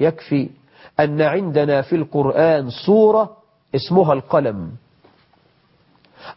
يكفي أن عندنا في القرآن سورة اسمها القلم.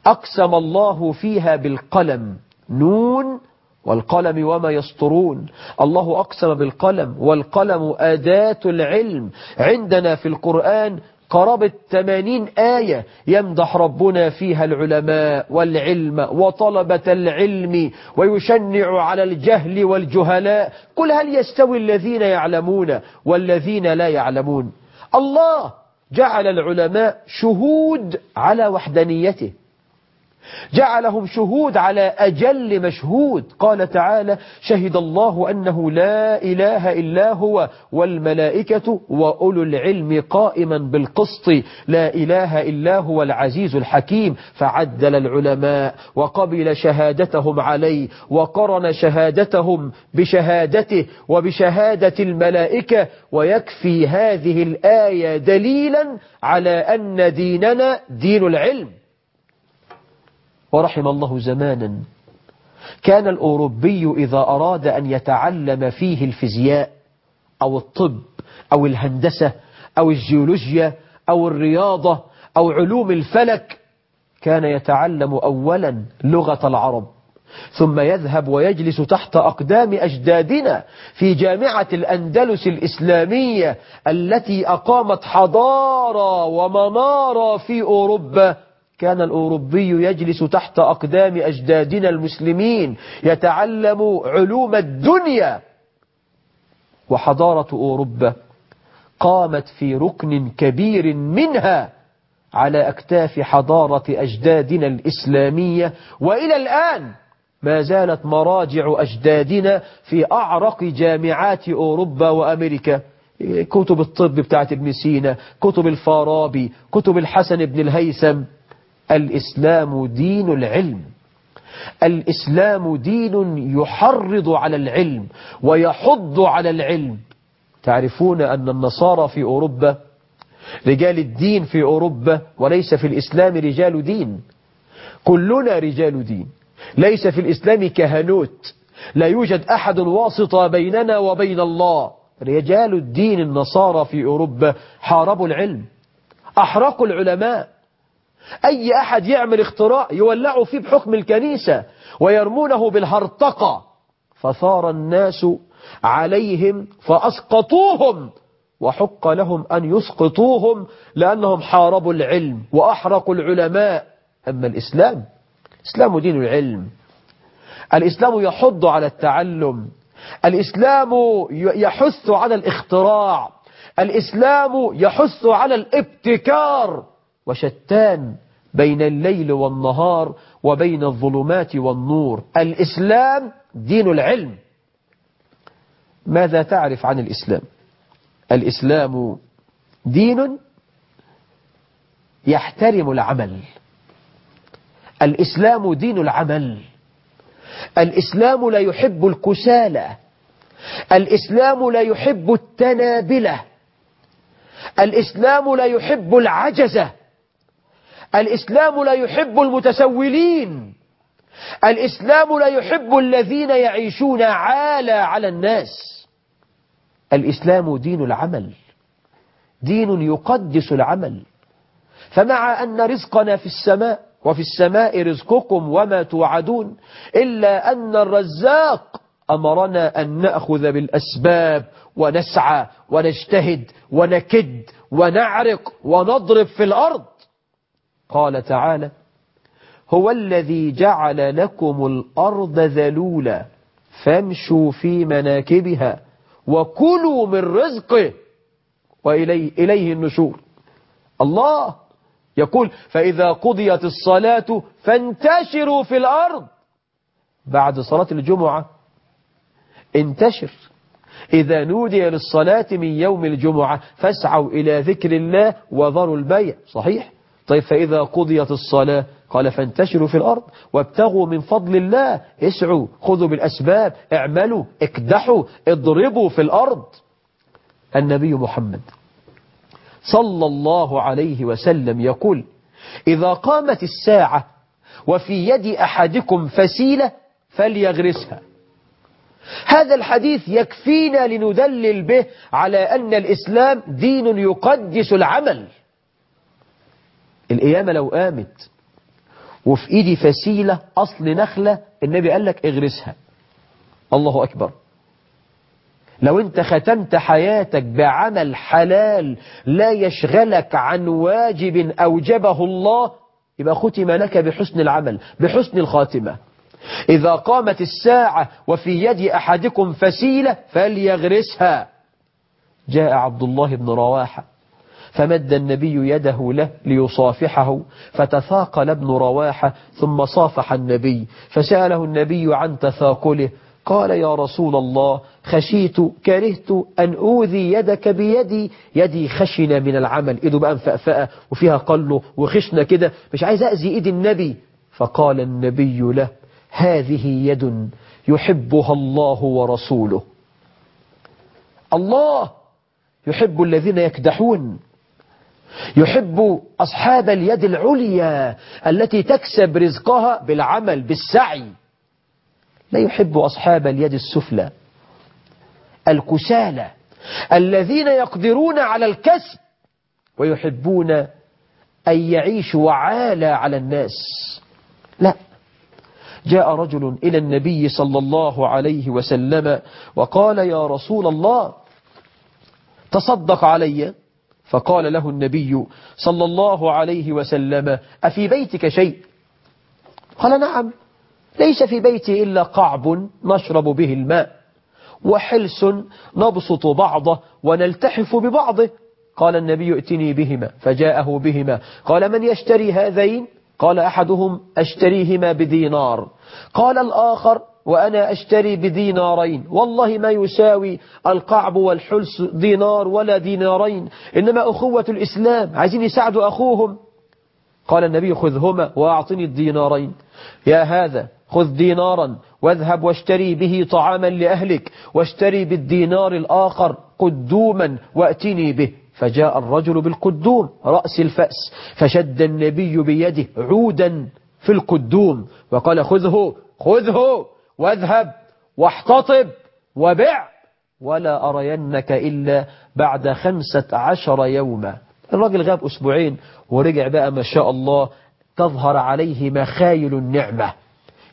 أقسم الله فيها بالقلم. نون والقلم وما يسطرون. الله أقسم بالقلم. والقلم أداة العلم. عندنا في القرآن قرابة 80 آية يمدح ربنا فيها العلماء والعلم وطلبة العلم ويشنع على الجهل والجهلاء. قل هل يستوي الذين يعلمون والذين لا يعلمون؟ الله جعل العلماء شهود على وحدانيته. جعلهم شهود على أجل مشهود. قال تعالى شهد الله أنه لا إله إلا هو والملائكة وأولو العلم قائما بالقسط. لا إله إلا هو العزيز الحكيم. فعدل العلماء وقبل شهادتهم عليه وقرن شهادتهم بشهادته وبشهادة الملائكة. ويكفي هذه الآية دليلا على أن ديننا دين العلم. ورحم الله زمانا. كان الأوروبي إذا أراد أن يتعلم فيه الفيزياء أو الطب أو الهندسة أو الجيولوجيا أو الرياضة أو علوم الفلك كان يتعلم أولا لغة العرب ثم يذهب ويجلس تحت أقدام أجدادنا في جامعة الأندلس الإسلامية التي أقامت حضارة ومنارة في أوروبا. كان الأوروبي يجلس تحت أقدام أجدادنا المسلمين يتعلم علوم الدنيا. وحضارة أوروبا قامت في ركن كبير منها على أكتاف حضارة أجدادنا الإسلامية. وإلى الآن ما زالت مراجع أجدادنا في أعرق جامعات أوروبا وأمريكا. كتب الطب بتاعت ابن سينا كتب الفارابي كتب الحسن بن الهيثم. الإسلام دين العلم. الإسلام دين يحرض على العلم ويحض على العلم. تعرفون أن النصارى في أوروبا رجال الدين في أوروبا وليس في الإسلام رجال دين. كلنا رجال دين. ليس في الإسلام كهنوت. لا يوجد أحد واسطة بيننا وبين الله. رجال الدين النصارى في أوروبا حاربوا العلم. أحرقوا العلماء. أي أحد يعمل اختراع يولعوا فيه بحكم الكنيسة ويرمونه بالهرطقة. فثار الناس عليهم فأسقطوهم وحق لهم أن يسقطوهم لأنهم حاربوا العلم وأحرقوا العلماء. أما الإسلام الإسلام دين العلم. الإسلام يحض على التعلم. الإسلام يحث على الاختراع. الإسلام يحث على الابتكار. وشتان بين الليل والنهار وبين الظلمات والنور. الإسلام دين العلم. ماذا تعرف عن الإسلام؟ الإسلام دين يحترم العمل. الإسلام دين العمل. الإسلام لا يحب الكسالى. الإسلام لا يحب التنابلة. الإسلام لا يحب العجزة. الإسلام لا يحب المتسولين. الإسلام لا يحب الذين يعيشون عالى على الناس. الإسلام دين العمل. دين يقدس العمل. فمع أن رزقنا في السماء وفي السماء رزقكم وما توعدون إلا أن الرزاق أمرنا أن نأخذ بالأسباب ونسعى ونجتهد ونكد ونعرق ونضرب في الأرض. قال تعالى هو الذي جعل لكم الأرض ذلولا فامشوا في مناكبها وكلوا من رزقه وإليه إليه النشور. الله يقول فإذا قضيت الصلاة فانتشروا في الأرض. بعد صلاة الجمعة انتشر. إذا نودي للصلاة من يوم الجمعة فاسعوا إلى ذكر الله وذروا البيع. صحيح؟ طيب فإذا قضيت الصلاة قال فانتشروا في الأرض وابتغوا من فضل الله اسعوا خذوا بالأسباب اعملوا اكدحوا اضربوا في الأرض. النبي محمد صلى الله عليه وسلم يقول إذا قامت الساعة وفي يد أحدكم فسيلة فليغرسها. هذا الحديث يكفينا لندلل به على أن الإسلام دين يقدس العمل. القيامة لو قامت وفي إيدي فسيلة أصل نخلة النبي قال لك اغرسها. الله أكبر. لو أنت ختمت حياتك بعمل حلال لا يشغلك عن واجب أوجبه الله يبقى ختم لك بحسن العمل بحسن الخاتمة. إذا قامت الساعة وفي يد أحدكم فسيلة فليغرسها. جاء عبد الله بن رواحة. فمد النبي يده له ليصافحه فتثاقل ابن رواحة ثم صافح النبي فسأله النبي عن تثاقله قال يا رسول الله خشيت كرهت أن أوذي يدك بيدي يدي خشنة من العمل إيده بقى مفأفأة وفيها قله وخشنة كده مش عايز أذي إيد النبي. فقال النبي له هذه يد يحبها الله ورسوله. الله يحب الذين يكدحون. يحب أصحاب اليد العليا التي تكسب رزقها بالعمل بالسعي. لا يحب أصحاب اليد السفلى الكسالى الذين يقدرون على الكسب ويحبون أن يعيشوا عالى على الناس. لا. جاء رجل إلى النبي صلى الله عليه وسلم وقال يا رسول الله تصدق علي. فقال له النبي صلى الله عليه وسلم أفي بيتك شيء؟ قال نعم ليس في بيتي إلا قعب نشرب به الماء وحلس نبسط بعضه ونلتحف ببعضه. قال النبي ائتني بهما. فجاءه بهما. قال من يشتري هذين؟ قال أحدهم أشتريهما بدينار. قال الآخر وأنا أشتري بدينارين. والله ما يساوي القعب والحلس دينار ولا دينارين. إنما أخوة الإسلام. عايزين يساعدوا أخوهم. قال النبي خذهما وأعطني الدينارين. يا هذا خذ دينارا واذهب واشتري به طعاما لأهلك واشتري بالدينار الآخر قدوما وأتني به. فجاء الرجل بالقدوم رأس الفأس فشد النبي بيده عودا في القدوم. وقال خذه خذه. واذهب واحتطب وبع ولا أرينك إلا بعد خمسة عشر يوما. الراجل غاب أسبوعين ورجع بقى ما شاء الله تظهر عليه مخايل النعمة.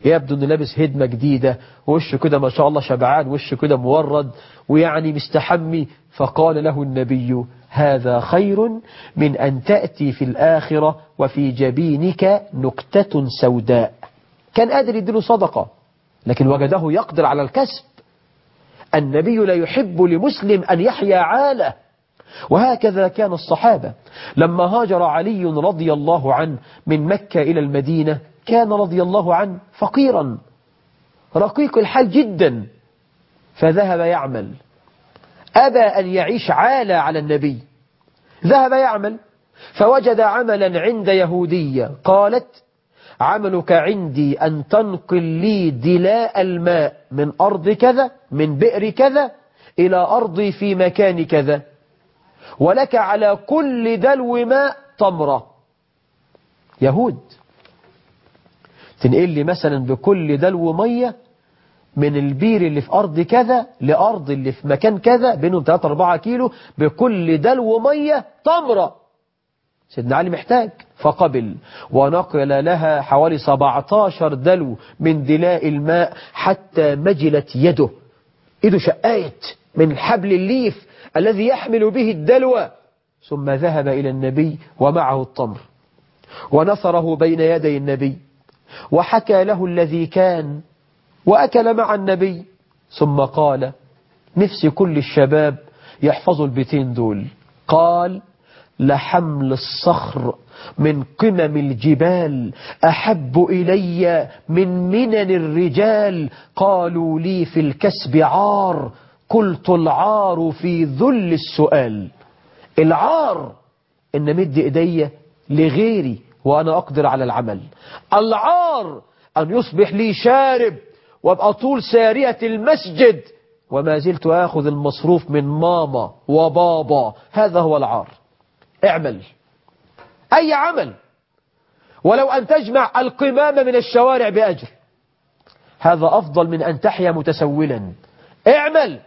يبدو إنه لابس هدمة جديدة وشه كده ما شاء الله شبعان وشه كده مورد ويعني مستحمي. فقال له النبي هذا خير من أن تأتي في الآخرة وفي جبينك نكتة سوداء. كان قادر يديله صدقة. لكن وجده يقدر على الكسب. النبي لا يحب لمسلم أن يحيا عالة. وهكذا كان الصحابة. لما هاجر علي رضي الله عنه من مكة إلى المدينة كان رضي الله عنه فقيرا. رقيق الحال جدا. فذهب يعمل. أبى أن يعيش عالة على النبي. ذهب يعمل. فوجد عملا عند يهودية. قالت عملك عندي أن تنقل لي دلاء الماء من أرض كذا من بئر كذا إلى أرضي في مكان كذا. ولك على كل دلو ماء تمرة. يهود. تنقل لي مثلا بكل دلو مية من البير اللي في أرض كذا لأرض اللي في مكان كذا بينهم 3-4 كيلو بكل دلو مية تمرة. سيدنا علي محتاج. فقبل. ونقل لها حوالي 17 دلو من دلاء الماء حتى مجلت يده. ايده شقايت من حبل الليف الذي يحمل به الدلو. ثم ذهب إلى النبي ومعه التمر. ونثره بين يدي النبي. وحكى له الذي كان. وأكل مع النبي. ثم قال نفس كل الشباب يحفظوا البيتين دول. قال لحمل الصخر من قمم الجبال. أحب إلي من منن الرجال. قالوا لي في الكسب عار. قلت العار في ذل السؤال. العار إن مد إيدي لغيري وأنا أقدر على العمل. العار أن يصبح لي شارب وأبقى طول سارية المسجد. وما زلت آخذ المصروف من ماما وبابا. هذا هو العار. اعمل. أي عمل. ولو أن تجمع القمامة من الشوارع بأجر هذا أفضل من أن تحيا متسولا. اعمل.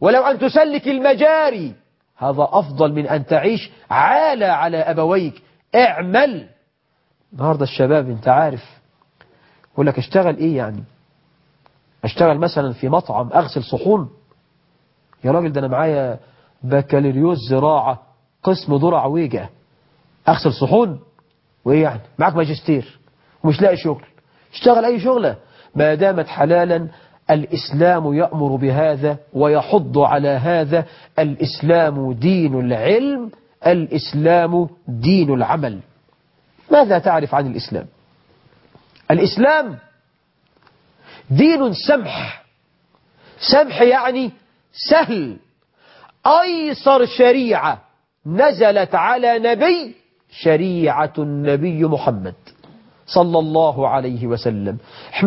ولو أن تسلك المجاري. هذا أفضل من أن تعيش عالى على أبويك. اعمل. النهاردة الشباب أنت عارف. يقول لك اشتغل إيه يعني؟ اشتغل مثلا في مطعم أغسل صحون. يا راجل ده أنا معايا بكالوريوس زراعة قسم ذرع ويجة أغسل صحون. وايه يعني معاك ماجستير. ومش لاقي شغل. اشتغل أي شغلة. ما دامت حلالا الإسلام يأمر بهذا ويحض على هذا. الإسلام دين العلم. الإسلام دين العمل. ماذا تعرف عن الإسلام؟ الإسلام دين سمح. سمح يعني سهل. أيسر شريعة. نزلت على نبي شريعة النبي محمد صلى الله عليه وسلم.